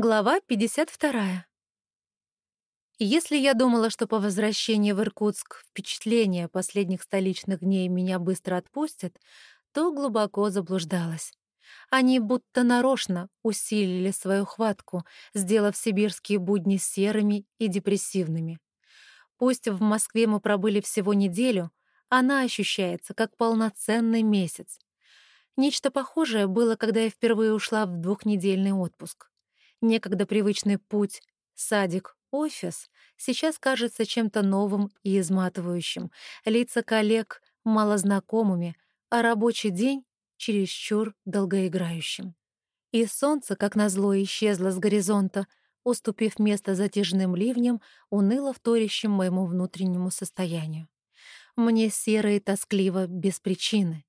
Глава 52. Если я думала, что по возвращении в Иркутск впечатления последних столичных дней меня быстро отпустят, то глубоко заблуждалась. Они будто нарочно усилили свою хватку, сделав сибирские будни серыми и депрессивными. Пусть в Москве мы пробыли всего неделю, она ощущается как полноценный месяц. Нечто похожее было, когда я впервые ушла в двухнедельный отпуск. Некогда привычный путь, садик, офис сейчас кажется чем-то новым и изматывающим, лица коллег малознакомыми, а рабочий день чересчур долгоиграющим. И солнце, как назло, исчезло с горизонта, уступив место затяжным ливням, уныло вторящим моему внутреннему состоянию. Мне серо и тоскливо без причины.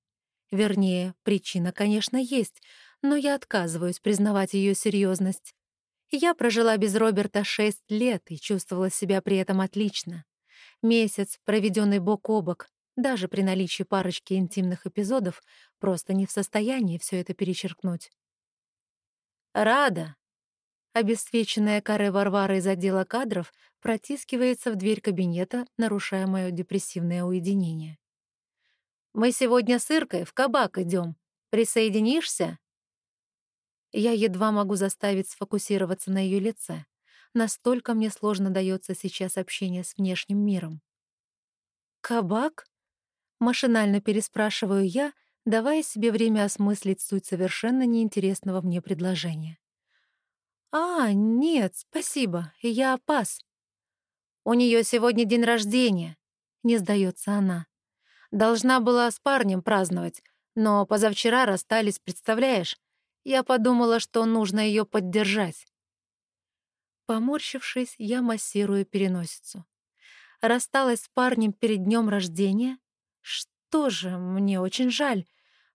Вернее, причина, конечно, есть, но я отказываюсь признавать ее серьезность. Я прожила без Роберта шесть лет и чувствовала себя при этом отлично. Месяц, проведенный бок о бок, даже при наличии парочки интимных эпизодов, просто не в состоянии все это перечеркнуть. «Рада!» Обесцвеченная каре Варвара из отдела кадров протискивается в дверь кабинета, нарушая мое депрессивное уединение. «Мы сегодня с Иркой в кабак идем. Присоединишься?» Я едва могу заставить сфокусироваться на ее лице. Настолько мне сложно дается сейчас общение с внешним миром. «Кабак?» — машинально переспрашиваю я, давая себе время осмыслить суть совершенно неинтересного мне предложения. «А, нет, спасибо, я пас». «У нее сегодня день рождения», — не сдается она. «Должна была с парнем праздновать, но позавчера расстались, представляешь? Я подумала, что нужно ее поддержать. Поморщившись, я массирую переносицу. Рассталась с парнем перед днем рождения? Что же, мне очень жаль.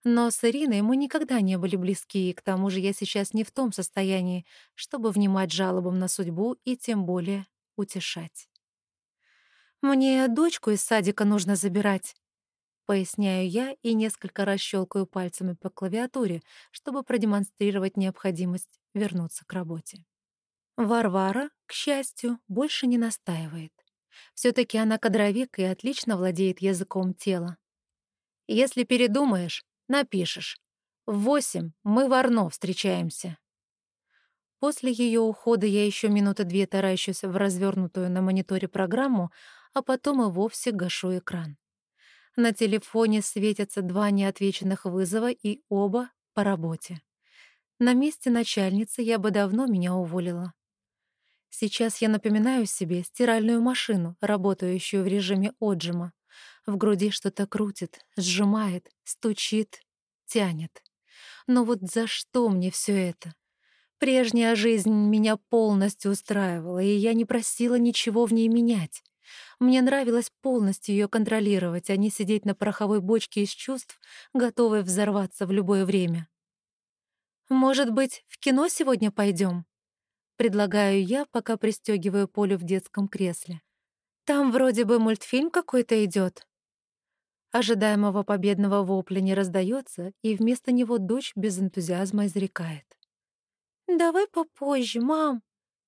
Но с Ириной мы никогда не были близки, и к тому же я сейчас не в том состоянии, чтобы внимать жалобам на судьбу и тем более утешать. Мне дочку из садика нужно забирать. Поясняю я и несколько раз щелкаю пальцами по клавиатуре, чтобы продемонстрировать необходимость вернуться к работе. Варвара, к счастью, больше не настаивает. все таки она кадровик и отлично владеет языком тела. Если передумаешь, напишешь. В восемь мы в Арно встречаемся. После ее ухода я еще минуты две таращусь в развернутую на мониторе программу, а потом и вовсе гашу экран. На телефоне светятся два неотвеченных вызова и оба по работе. На месте начальницы я бы давно меня уволила. Сейчас я напоминаю себе стиральную машину, работающую в режиме отжима. В груди что-то крутит, сжимает, стучит, тянет. Но вот за что мне все это? Прежняя жизнь меня полностью устраивала, и я не просила ничего в ней менять. Мне нравилось полностью ее контролировать, а не сидеть на пороховой бочке из чувств, готовой взорваться в любое время. «Может быть, в кино сегодня пойдем? Предлагаю я, пока пристегиваю Полю в детском кресле. «Там вроде бы мультфильм какой-то идет. Ожидаемого победного вопля не раздается, и вместо него дочь без энтузиазма изрекает. «Давай попозже, мам.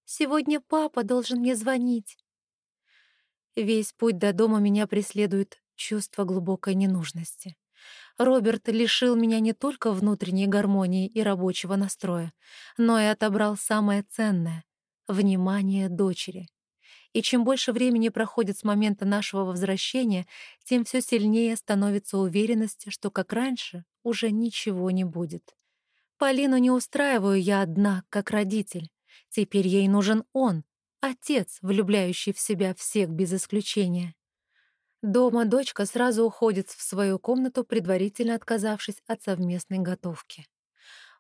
Сегодня папа должен мне звонить». Весь путь до дома меня преследует чувство глубокой ненужности. Роберт лишил меня не только внутренней гармонии и рабочего настроя, но и отобрал самое ценное — внимание дочери. И чем больше времени проходит с момента нашего возвращения, тем все сильнее становится уверенность, что, как раньше, уже ничего не будет. Полину не устраиваю я одна, как родитель. Теперь ей нужен он, Отец, влюбляющий в себя всех без исключения. Дома дочка сразу уходит в свою комнату, предварительно отказавшись от совместной готовки.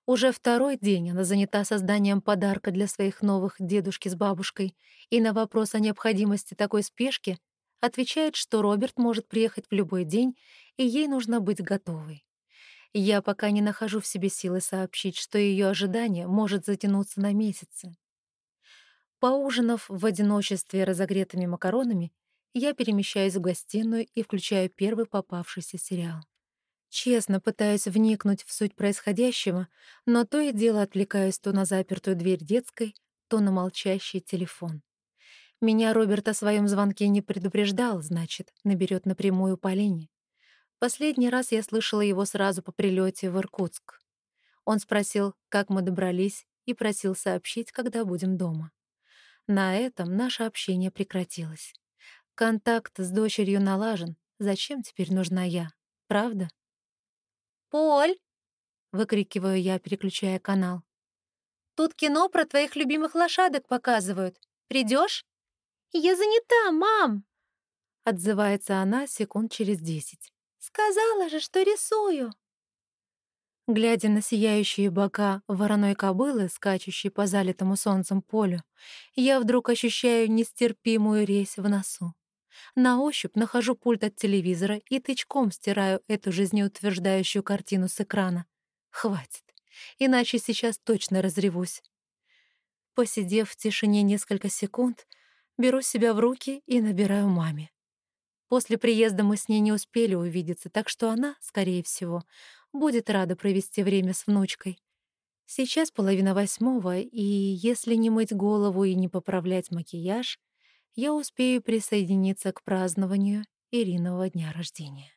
Уже второй день она занята созданием подарка для своих новых дедушки с бабушкой, и на вопрос о необходимости такой спешки отвечает, что Роберт может приехать в любой день, и ей нужно быть готовой. Я пока не нахожу в себе силы сообщить, что ее ожидание может затянуться на месяцы. Поужинав в одиночестве разогретыми макаронами, я перемещаюсь в гостиную и включаю первый попавшийся сериал. Честно пытаюсь вникнуть в суть происходящего, но то и дело отвлекаюсь то на запертую дверь детской, то на молчащий телефон. Меня Роберт о своем звонке не предупреждал, значит, наберет напрямую по линии. Последний раз я слышала его сразу по прилете в Иркутск. Он спросил, как мы добрались, и просил сообщить, когда будем дома. На этом наше общение прекратилось. Контакт с дочерью налажен. Зачем теперь нужна я? Правда? «Поль!» — выкрикиваю я, переключая канал. «Тут кино про твоих любимых лошадок показывают. Придешь? «Я занята, мам!» — отзывается она секунд через десять. «Сказала же, что рисую!» Глядя на сияющие бока вороной кобылы, скачущей по залитому солнцем полю, я вдруг ощущаю нестерпимую резь в носу. На ощупь нахожу пульт от телевизора и тычком стираю эту жизнеутверждающую картину с экрана. Хватит, иначе сейчас точно разревусь. Посидев в тишине несколько секунд, беру себя в руки и набираю маме. После приезда мы с ней не успели увидеться, так что она, скорее всего, будет рада провести время с внучкой. Сейчас половина восьмого, и если не мыть голову и не поправлять макияж, я успею присоединиться к празднованию Ириного дня рождения.